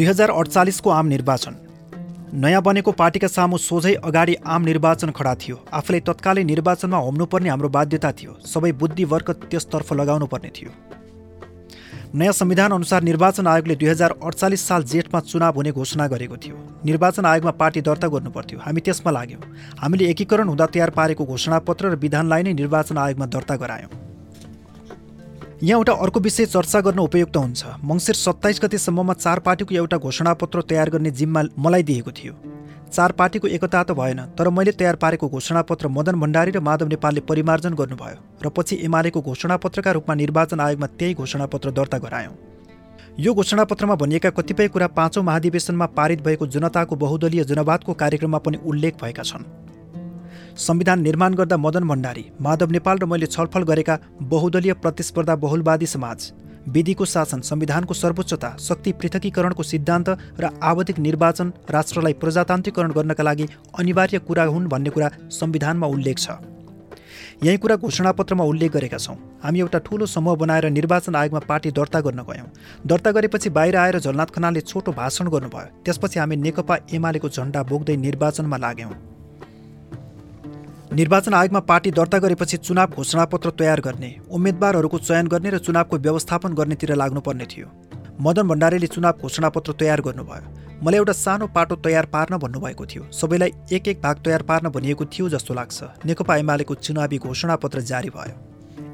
दुई हजार अडचालिसको आम निर्वाचन। नयाँ बनेको पार्टीका सामु सोझै अगाडि आम निर्वाचन खडा थियो। आफूलाई तत्कालै निर्वाचनमा होम्नुपर्ने हाम्रो बाध्यता थियो। सबै बुद्धिवर्ग त्यसतर्फ लगाउनु पर्ने थियो। नयाँ संविधान अनुसार निर्वाचन आयोगले दुई हजार अडचालिस साल जेठमा चुनाव हुने घोषणा गरेको थियो। निर्वाचन आयोगमा पार्टी दर्ता गर्नुपर्थ्यो। हामी त्यसमा लाग्यौँ। हामीले एकीकरण हुँदा तयार पारेको घोषणापत्र र विधानलाई नै निर्वाचन आयोगमा दर्ता गरायौँ। यहाँ एउटा अर्को विषय चर्चा गर्न उपयुक्त हुन्छ। मङ्सिर सत्ताइस गतेसम्ममा चार पार्टीको एउटा घोषणापत्र तयार गर्ने जिम्मा मलाई दिएको थियो। चार पार्टीको एकता त भएन तर मैले तयार पारेको घोषणापत्र मदन भण्डारी र माधव नेपालले परिमार्जन गर्नुभयो र पछि एमालेको घोषणापत्रका रूपमा निर्वाचन आयोगमा त्यही घोषणापत्र दर्ता गरायौँ। यो घोषणापत्रमा भनिएका कतिपय कुरा पाँचौँ महाधिवेशनमा पारित भएको जनताको बहुदलीय जनवादको कार्यक्रममा पनि उल्लेख भएका छन्। संविधान निर्माण गर्दा मदन भण्डारी माधव नेपाल र मैले छलफल गरेका बहुदलीय प्रतिस्पर्धा बहुलवादी समाज विधिको शासन संविधानको सर्वोच्चता शक्ति पृथकीकरणको सिद्धान्त र आवधिक निर्वाचन राष्ट्रलाई प्रजातान्त्रिकरण गर्नका लागि अनिवार्य कुरा हुन् भन्ने कुरा संविधानमा उल्लेख छ। यही कुरा घोषणापत्रमा उल्लेख गरेका छौँ। हामी एउटा ठुलो समूह बनाएर निर्वाचन आयोगमा पार्टी दर्ता गर्न गयौँ। दर्ता गरेपछि बाहिर आएर झलनाथ खनालले छोटो भाषण गर्नुभयो। त्यसपछि हामी नेकपा एमालेको झन्डा बोक्दै निर्वाचनमा लाग्यौँ निर्वाचन आयोगमा पार्टी दर्ता गरेपछि चुनाव घोषणापत्र तयार गर्ने उम्मेद्वारहरूको चयन गर्ने र चुनावको व्यवस्थापन गर्नेतिर लाग्नुपर्ने थियो। मदन भण्डारीले चुनाव घोषणापत्र तयार गर्नुभयो। मलाई एउटा सानो पाटो तयार पार्न भन्नुभएको थियो। सबैलाई एक एक भाग तयार पार्न भनिएको थियो जस्तो लाग्छ। नेकपा एमालेको चुनावी घोषणापत्र जारी भयो।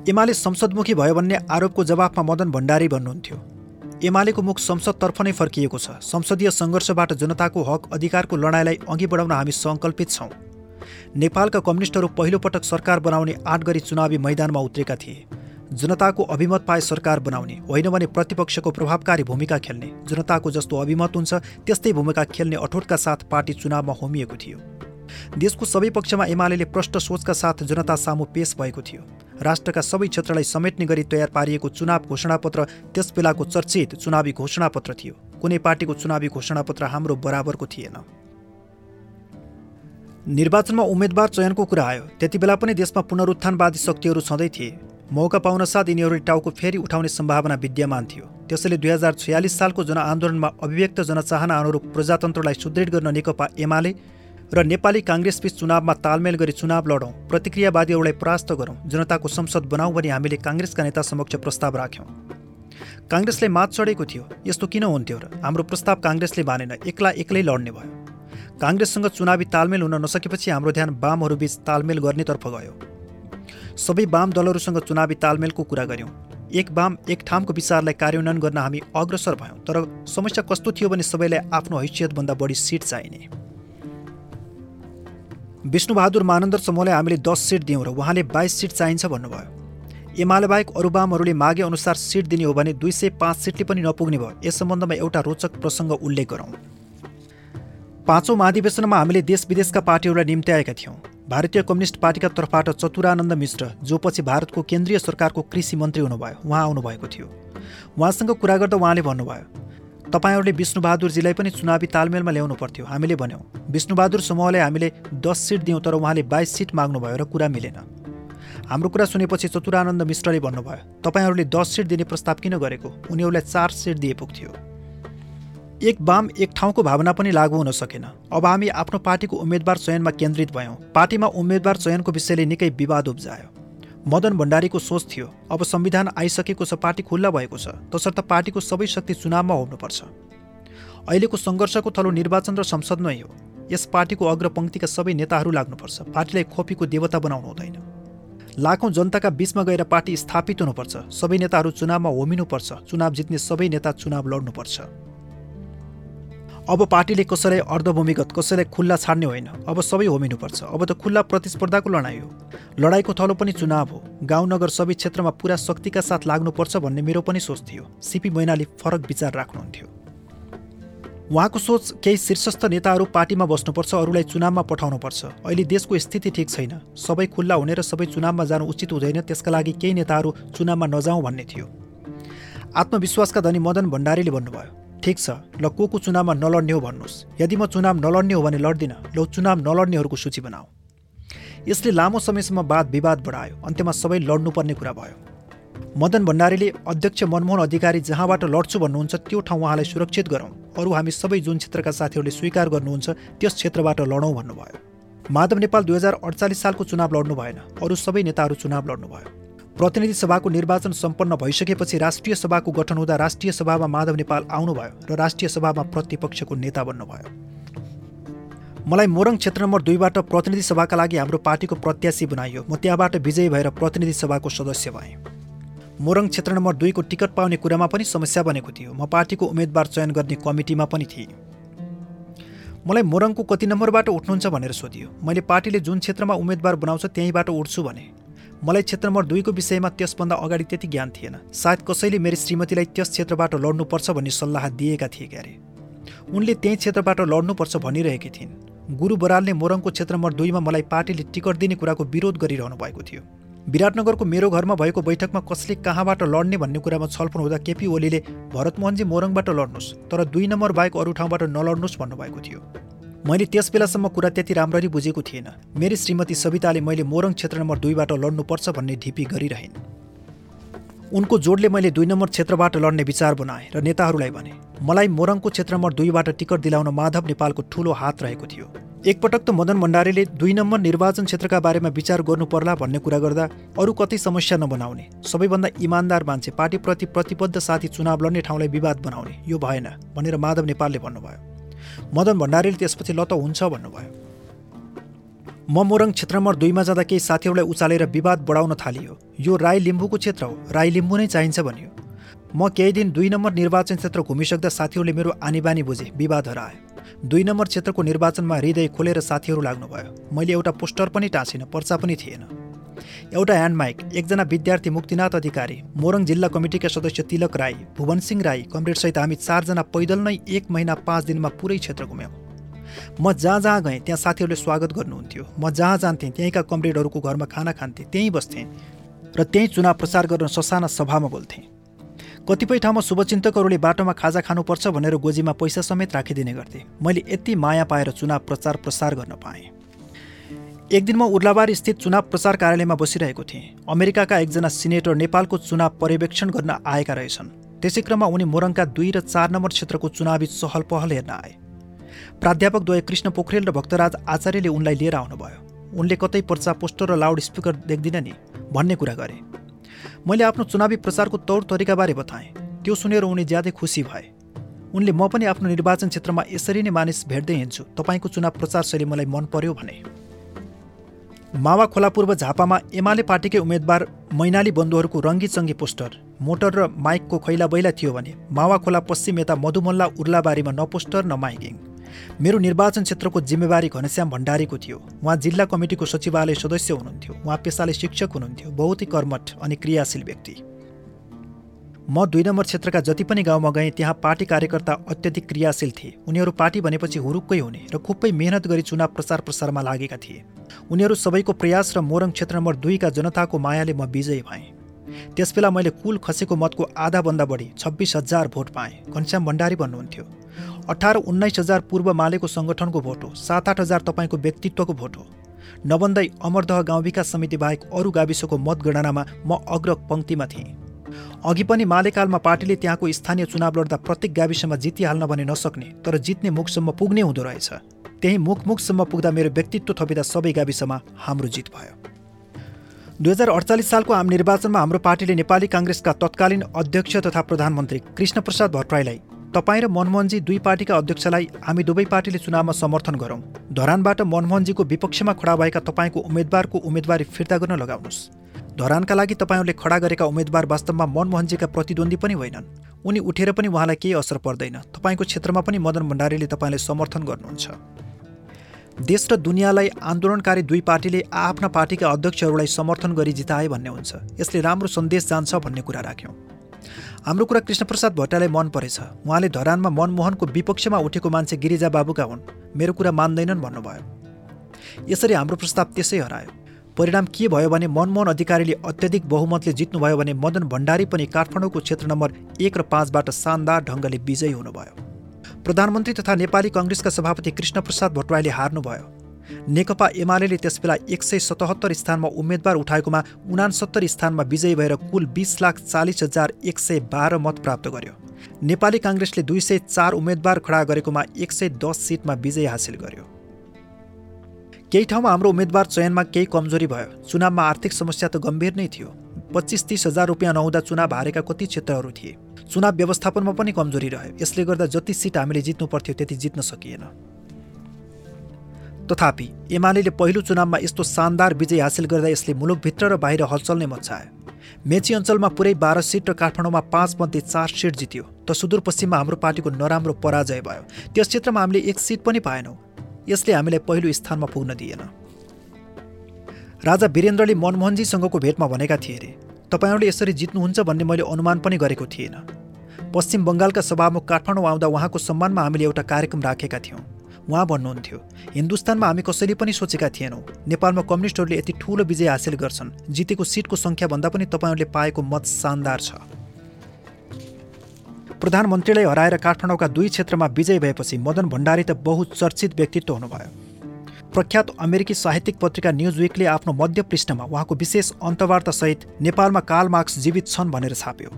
एमाले संसदमुखी भयो भन्ने आरोपको जवाफमा मदन भण्डारी भन्नुहुन्थ्यो। एमालेको मुख संसदतर्फ नै फर्किएको छ। संसदीय सङ्घर्षबाट जनताको हक अधिकारको लडाइँलाई अघि बढाउन हामी सङ्कल्पित छौँ। नेपालका कम्युनिस्टहरू पहिलोपटक सरकार बनाउने आठ गरी चुनावी मैदानमा उत्रेका थिए। जनताको अभिमत पाए सरकार बनाउने होइन भने प्रतिपक्षको प्रभावकारी भूमिका खेल्ने जनताको जस्तो अभिमत हुन्छ त्यस्तै भूमिका खेल्ने अठोटका साथ पार्टी चुनावमा होमिएको थियो। देशको सबै पक्षमा एमाले प्रष्ट सोचका साथ जनता सामु पेश भएको थियो। राष्ट्रका सबै क्षेत्रलाई समेट्ने गरी तयार पारिएको चुनाव घोषणापत्र त्यस बेलाको चर्चित चुनावी घोषणापत्र थियो। कुनै पार्टीको चुनावी घोषणापत्र हाम्रो बराबरको थिएन। निर्वाचनमा उम्मेद्वार चयनको कुरा आयो। त्यति बेला पनि देशमा पुनरुत्थानवादी शक्तिहरू छँदै थिए। मौका पाउन साथ यिनीहरूले टाउको फेरि उठाउने सम्भावना विद्यमान थियो। त्यसैले दुई हजार छयालिस सालको जनआन्दोलनमा अभिव्यक्त जनचाहना अनुरूप प्रजातन्त्रलाई सुदृढ गर्न नेकपा एमाले र नेपाली काङ्ग्रेसबीच चुनावमा तालमेल गरी चुनाव लडौँ प्रतिक्रियावादीहरूलाई परास्त गरौँ जनताको संसद बनाऊ भनी हामीले काङ्ग्रेसका नेता समक्ष प्रस्ताव राख्यौँ। काङ्ग्रेसले मात चढेको थियो यस्तो किन हुन्थ्यो र हाम्रो प्रस्ताव काङ्ग्रेसले मानेन एक्ला एक्लै लड्ने भयो। काङ्ग्रेससँग चुनावी तालमेल हुन नसकेपछि हाम्रो ध्यान वामहरूबीच तालमेल गर्नेतर्फ गयो। सबै वाम दलहरूसँग चुनावी तालमेलको कुरा गऱ्यौँ। एक वाम एक ठामको विचारलाई कार्यान्वयन गर्न हामी अग्रसर भयौँ तर समस्या कस्तो थियो भने सबैलाई आफ्नो हैसियतभन्दा बढी सिट चाहिने। विष्णुबहादुर मानन्दर समूहलाई हामीले दस सिट दियौँ र उहाँले बाइस सिट चाहिन्छ भन्नुभयो। एमाले बाहेक अरू वामहरूले मागे अनुसार सिट दिने हो भने दुई सय पाँच सिटले पनि नपुग्ने भयो। यस सम्बन्धमा एउटा रोचक प्रसङ्ग उल्लेख गरौँ। पाँचौँ महाधिवेशनमा हामीले देश विदेशका पार्टीहरूलाई निम्त्याएका थियौँ। भारतीय कम्युनिस्ट पार्टीका तर्फबाट चतुरानन्द मिश्र जो पछि भारतको केन्द्रीय सरकारको कृषि मन्त्री हुनुभयो उहाँ आउनुभएको थियो। उहाँसँग कुरा गर्दा उहाँले भन्नुभयो तपाईँहरूले विष्णुबहादुरजीलाई पनि चुनावी तालमेलमा ल्याउनु पर्थ्यो हामीले भन्यौँ। विष्णुबहादुर समूहलाई हामीले दस सिट दियौँ तर उहाँले बाइस सिट माग्नुभयो र कुरा मिलेन। हाम्रो कुरा सुनेपछि चतुरानन्द मिश्रले भन्नुभयो तपाईँहरूले दस सिट दिने प्रस्ताव किन गरेको? उनीहरूलाई चार सिट दिए पुग्थ्यो। एक वाम एक ठाउँको भावना पनि लागू हुन सकेन। अब हामी आफ्नो पार्टीको उम्मेद्वार चयनमा केन्द्रित भयौँ। पार्टीमा उम्मेद्वार चयनको विषयले निकै विवाद उब्जायो। मदन भण्डारीको सोच थियो अब संविधान आइसकेको छ पार्टी खुल्ला भएको छ तसर्थ पार्टीको सबै शक्ति चुनावमा हुनुपर्छ। अहिलेको सङ्घर्षको थलो निर्वाचन र संसद नै हो। यस पार्टीको अग्रपङ्क्तिका सबै नेताहरू लाग्नुपर्छ पार्टीलाई खोपीको देवता बनाउनु हुँदैन। लाखौँ जनताका बिचमा गएर पार्टी स्थापित हुनुपर्छ सबै नेताहरू चुनावमा होमिनुपर्छ चुनाव जित्ने सबै नेता चुनाव लड्नुपर्छ। अब पार्टीले कसैलाई अर्धभूमिगत कसैलाई खुल्ला छाड्ने होइन। अब सबै होमिनुपर्छ। अब त खुल्ला प्रतिस्पर्धाको लडाइँ हो। लडाइँको थलो पनि चुनाव हो। गाउँ नगर सबै क्षेत्रमा पुरा शक्तिका साथ लाग्नुपर्छ भन्ने मेरो पनि सोच थियो। सिपी मैनाले फरक विचार राख्नुहुन्थ्यो। उहाँको सोच केही शीर्षस्थ नेताहरू पार्टीमा बस्नुपर्छ अरूलाई चुनावमा पठाउनुपर्छ। अहिले देशको स्थिति ठिक छैन। सबै खुल्ला हुने र सबै चुनावमा जानु उचित हुँदैन। त्यसका लागि केही नेताहरू चुनावमा नजाउँ भन्ने थियो। आत्मविश्वासका धनी मदन भण्डारीले भन्नुभयो ठिक छ ल को को चुनावमा नलड्ने हो भन्नुहोस्। यदि म चुनाव नलड्ने हो भने लड्दिनँ ल चुनाव नलड्नेहरूको सूची बनाऊ। यसले लामो समयसम्म वाद विवाद बढायो अन्त्यमा सबै लड्नुपर्ने कुरा भयो। मदन भण्डारीले अध्यक्ष मनमोहन अधिकारी जहाँबाट लड्छु भन्नुहुन्छ त्यो ठाउँ उहाँलाई सुरक्षित गरौँ। अरू हामी सबै जुन क्षेत्रका साथीहरूले स्वीकार गर्नुहुन्छ त्यस क्षेत्रबाट लडौँ भन्नुभयो। माधव नेपाल दुई हजार अडचालिस सालको चुनाव लड्नु भएन अरू सबै नेताहरू चुनाव लड्नुभयो। प्रतिनिधि सभाको निर्वाचन सम्पन्न भइसकेपछि राष्ट्रिय सभाको गठन हुँदा राष्ट्रिय सभामा माधव नेपाल आउनुभयो र राष्ट्रिय सभामा प्रतिपक्षको नेता बन्नुभयो। मलाई मोरङ क्षेत्र नम्बर दुईबाट प्रतिनिधि सभाका लागि हाम्रो पार्टीको प्रत्याशी बनाइयो। म त्यहाँबाट विजयी भएर प्रतिनिधि सभाको सदस्य भएँ। मोरङ क्षेत्र नम्बर दुईको टिकट पाउने कुरामा पनि समस्या बनेको थियो। म पार्टीको उम्मेद्वार चयन गर्ने कमिटीमा पनि थिएँ। मलाई मोरङको कति नम्बरबाट उठ्नुहुन्छ भनेर सोधियो। मैले पार्टीले जुन क्षेत्रमा उम्मेद्वार बनाउँछ त्यहीँबाट उठ्छु भने। मलाई क्षेत्र नम्बर दुईको विषयमा त्यसभन्दा अगाडि त्यति ज्ञान थिएन। सायद कसैले मेरी श्रीमतीलाई त्यस क्षेत्रबाट लड्नुपर्छ भन्ने सल्लाह दिएका थिए क्यारे। उनले त्यही क्षेत्रबाट लड्नुपर्छ भनिरहेकी थिइन्। गुरु बरालले मोरङको क्षेत्र नम्बर दुईमा मलाई पार्टीले टिकट दिने कुराको विरोध गरिरहनु भएको थियो। विराटनगरको मेरो घरमा भएको बैठकमा कसले कहाँबाट लड्ने भन्ने कुरामा छलफल हुँदा केपी ओलीले भरतमोहनजी मोरङबाट लड्नुहोस् तर दुई नम्बर बाहेक अरू ठाउँबाट नलड्नुहोस् भन्नुभएको थियो। मैले त्यस बेलासम्म कुरा त्यति राम्ररी बुझेको थिएन। मेरी श्रीमती सविताले मैले मोरङ क्षेत्र नम्बर दुईबाट लड्नुपर्छ भन्ने ढिपी गरिरहन्। उनको जोडले मैले दुई नम्बर क्षेत्रबाट लड्ने विचार बनाएँ र नेताहरूलाई भने मलाई मोरङको क्षेत्र नम्बर दुईबाट टिकट दिलाउन माधव नेपालको ठूलो हात रहेको थियो। एकपटक त मदन भण्डारीले दुई नम्बर निर्वाचन क्षेत्रका बारेमा विचार गर्नु पर्ला भन्ने कुरा गर्दा अरू कतै समस्या नबनाउने सबैभन्दा इमान्दार मान्छे पार्टीप्रति प्रतिबद्ध साथी चुनाव लड्ने ठाउँलाई विवाद बनाउने यो भएन भनेर माधव नेपालले भन्नुभयो। मदन भण्डारीले त्यसपछि लत हुन्छ भन्नुभयो। म मोरङ क्षेत्र नम्बर दुईमा जाँदा केही साथीहरूलाई उचालेर विवाद बढाउन थालियो। यो राई लिम्बूको क्षेत्र हो। राई लिम्बू नै चाहिन्छ भनियो। म केही दिन दुई नम्बर निर्वाचन क्षेत्र घुमिसक्दा साथीहरूले मेरो आनीबानी बुझे विवाद हरायो दुई नम्बर क्षेत्रको निर्वाचनमा हृदय खोलेर साथीहरू लाग्नुभयो। मैले एउटा पोस्टर पनि टाँसिनँ पर्चा पनि थिएन। एउटा ह्यान्डमाइक एकजना विद्यार्थी मुक्तिनाथ अधिकारी मोरङ जिल्ला कमिटीका सदस्य तिलक राई भुवन सिंह राई कमरेडसहित हामी चारजना पैदल नै एक महिना पाँच दिनमा पुरै क्षेत्र घुम्यौँ। म जहाँ जहाँ गएँ त्यहाँ साथीहरूले स्वागत गर्नुहुन्थ्यो। म जहाँ जान्थेँ त्यहीँका कमरेडहरूको घरमा खाना खान्थेँ त्यहीँ बस्थेँ र त्यहीँ चुनाव प्रचार गर्न ससाना सभामा बोल्थेँ। कतिपय ठाउँमा शुभचिन्तकहरूले बाटोमा खाजा खानुपर्छ भनेर गोजीमा पैसा समेत राखिदिने गर्थे। मैले यति माया पाएर चुनाव प्रचार प्रसार गर्न पाएँ। एक दिन म उर्लाबार स्थित चुनाव प्रचार कार्यालयमा बसिरहेको थिएँ। अमेरिकाका एकजना सिनेटर नेपालको चुनाव पर्यवेक्षण गर्न आएका रहेछन्। त्यसै क्रममा उनी मोरङका दुई र चार नम्बर क्षेत्रको चुनावी चहल पहल हेर्न आए। प्राध्यापक द्वय कृष्ण पोखरेल र भक्तराज आचार्यले उनलाई लिएर आउनुभयो। उनले कतै पर्चा पोस्टर र लाउड स्पिकर देख्दिन नि भन्ने कुरा गरे। मैले आफ्नो चुनावी प्रचारको तौर तरिकाबारे बताएँ। त्यो सुनेर उनी ज्यादै खुसी भए। उनले म पनि आफ्नो निर्वाचन क्षेत्रमा यसरी नै मानिस भेट्दै हिँड्छु। तपाईँको चुनाव प्रचार शैली मलाई मन पर्यो भने। मावा खोला पूर्व झापामा एमाले पार्टीकै उम्मेद्वार मैनाली बन्धुहरूको रङ्गी पोस्टर मोटर र माइकको खैला बैला थियो भने मावा खोला पश्चिम यता मधुमल्ला उर्लाबारीमा न पोस्टर न माइकिङ। मेरो निर्वाचन क्षेत्रको जिम्मेवारी घनश्याम भण्डारीको थियो। उहाँ जिल्ला कमिटीको सचिवालय सदस्य हुनुहुन्थ्यो। उहाँ पेसाले शिक्षक हुनुहुन्थ्यो। बहुत कर्मठ अनि क्रियाशील व्यक्ति। म दुई नम्बर क्षेत्रका जति पनि गाउँमा गएँ त्यहाँ पार्टी कार्यकर्ता अत्यधिक क्रियाशील थिए। उनीहरू पार्टी भनेपछि हुरुक्कै हुने र खुबै मेहनत गरी चुनाव प्रचार प्रसारमा लागेका थिए। उनीहरू सबैको प्रयास र मोरङ क्षेत्र नम्बर दुईका जनताको मायाले म विजयी भएँ। त्यसबेला मैले कुल खसेको मतको आधाभन्दा बढी छब्बिस हजार भोट पाएँ घनश्याम भण्डारी भन्नुहुन्थ्यो। अठार उन्नाइस हजार पूर्व मालेको सङ्गठनको भोट हो सात आठ हजार तपाईँको व्यक्तित्वको भोट हो। नबन्दै अमरदह गाउँ विकास समिति बाहेक अरू गाविसको मतगणनामा म अग्र पङ्क्तिमा थिएँ। अघि पनि मालेकालमा पार्टीले त्यहाँको स्थानीय चुनाव लड्दा प्रत्येक गाविसमा जितिहाल्न भने नसक्ने तर जित्ने मुखसम्म पुग्ने हुँदो रहेछ। त्यही मुख मुखसम्म पुग्दा मेरो व्यक्तित्व थपिँदा सबै गाविसमा हाम्रो जित भयो। दुई हजार अडचालिस सालको आम निर्वाचनमा हाम्रो पार्टीले नेपाली काङ्ग्रेसका तत्कालीन अध्यक्ष तथा प्रधानमन्त्री कृष्णप्रसाद भट्टराईलाई तपाईँ र मनमोहनजी दुई पार्टीका अध्यक्षलाई हामी दुवै पार्टीले चुनावमा समर्थन गरौँ। धरानबाट मनमोहनजीको विपक्षमा खडा भएका तपाईँको उम्मेद्वारको उम्मेदवारी फिर्ता गर्न लगाउनुहोस्। धरानका लागि तपाईँहरूले खडा गरेका उम्मेद्वार वास्तवमा मनमोहनजीका प्रतिद्वन्दी पनि होइनन्। उनी उठेर पनि उहाँलाई केही असर पर्दैन। तपाईँको क्षेत्रमा पनि मदन भण्डारीले तपाईँलाई समर्थन गर्नुहुन्छ। देश र दुनियाँलाई आन्दोलनकारी दुई पार्टीले आफ्ना पार्टीका अध्यक्षहरूलाई समर्थन गरी जिताए भन्ने हुन्छ। यसले राम्रो सन्देश जान्छ भन्ने कुरा राख्यौँ। हाम्रो कुरा कृष्णप्रसाद भट्टलाई मन परेछ। उहाँले धरानमा मनमोहनको विपक्षमा उठेको मान्छे गिरिजा बाबुका हुन्। मेरो कुरा मान्दैनन् भन्नुभयो। यसरी हाम्रो प्रस्ताव त्यसै हरायो। परिणाम के भयो भने मनमोहन अधिकारीले अत्यधिक बहुमतले जित्नुभयो भने मदन भण्डारी पनि काठमाडौँको क्षेत्र नम्बर एक र पाँचबाट शानदार ढङ्गले विजयी हुनुभयो। प्रधानमन्त्री तथा नेपाली कङ्ग्रेसका सभापति कृष्णप्रसाद भट्टराईले हार्नुभयो। नेकपा एमाले त्यसबेला एक सय सतहत्तर स्थानमा उम्मेद्वार उठाएकोमा उनासत्तर स्थानमा विजयी भएर कुल बिस लाख चालिस हजार एक सय बाह्र मत प्राप्त गर्यो। नेपाली काङ्ग्रेसले दुई सय चार उम्मेद्वार खडा गरेकोमा एक सय दस सिटमा विजय हासिल गर्यो। केही ठाउँमा हाम्रो उम्मेद्वार चयनमा केही कमजोरी भयो। चुनावमा आर्थिक समस्या त गम्भीर नै थियो। पच्चिस तिस हजार रुपियाँ नहुँदा चुनाव हारेका कति क्षेत्रहरू थिए। चुनाव व्यवस्थापनमा पनि कमजोरी रह्यो। यसले गर्दा जति सिट हामीले जित्नु पर्थ्यो त्यति जित्न सकिएन। तथापि एमाले पहिलो चुनावमा यस्तो शानदार विजय हासिल गर्दा यसले मुलुकभित्र र बाहिर हलचल नै मचायो मेची अञ्चलमा पुरै बाह्र सिट र काठमाडौँमा पाँच मध्ये चार सिट जित्यो। त सुदूरपश्चिममा हाम्रो पार्टीको नराम्रो पराजय भयो। त्यस क्षेत्रमा हामीले एक सिट पनि पाएनौँ। यसले हामीलाई पहिलो स्थानमा पुग्न दिएन। राजा वीरेन्द्रले मनमोहनजीसँगको भेटमा भनेका थिए अरे तपाईँहरूले यसरी जित्नुहुन्छ भन्ने मैले अनुमान पनि गरेको थिएन। पश्चिम बङ्गालका सभामुख काठमाडौँ आउँदा उहाँको सम्मानमा हामीले एउटा कार्यक्रम राखेका थियौँ। उहाँ भन्नुहुन्थ्यो हिन्दुस्तानमा हामी कसैले पनि सोचेका थिएनौँ। नेपालमा कम्युनिस्टहरूले यति ठुलो विजय हासिल गर्छन्। जितेको सिटको सङ्ख्याभन्दा पनि तपाईँहरूले पाएको मत शानदार छ। प्रधानमन्त्रीलाई हराएर काठमाडौँका दुई क्षेत्रमा विजय भएपछि मदन भण्डारी त बहुचर्चित व्यक्तित्व हुनुभयो। प्रख्यात अमेरिकी साहित्यिक पत्रिका न्युज विकले आफ्नो मध्य पृष्ठमा उहाँको विशेष अन्तवार्तासहित नेपालमा काल मार्क्स जीवित छन् भनेर छाप्यो।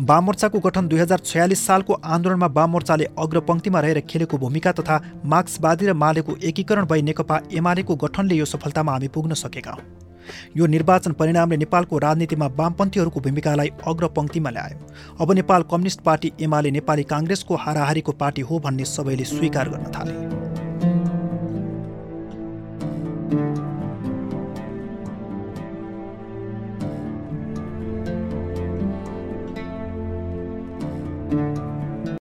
वाममोर्चाको गठन दुई हजार छयालिस सालको आन्दोलनमा वाममोर्चाले अग्रपङ्क्तिमा रहेर खेलेको भूमिका तथा मार्क्सवादी र मालेको एकीकरण भई नेकपा एमालेको गठनले यो सफलतामा हामी पुग्न सकेका हौँ। यो निर्वाचन परिणामले नेपालको राजनीतिमा वामपन्थीहरूको भूमिकालाई अग्रपङ्क्तिमा ल्यायो। अब नेपाल कम्युनिस्ट पार्टी एमाले नेपाली काङ्ग्रेसको हाराहारीको पार्टी हो भन्ने सबैले स्वीकार गर्न थाले।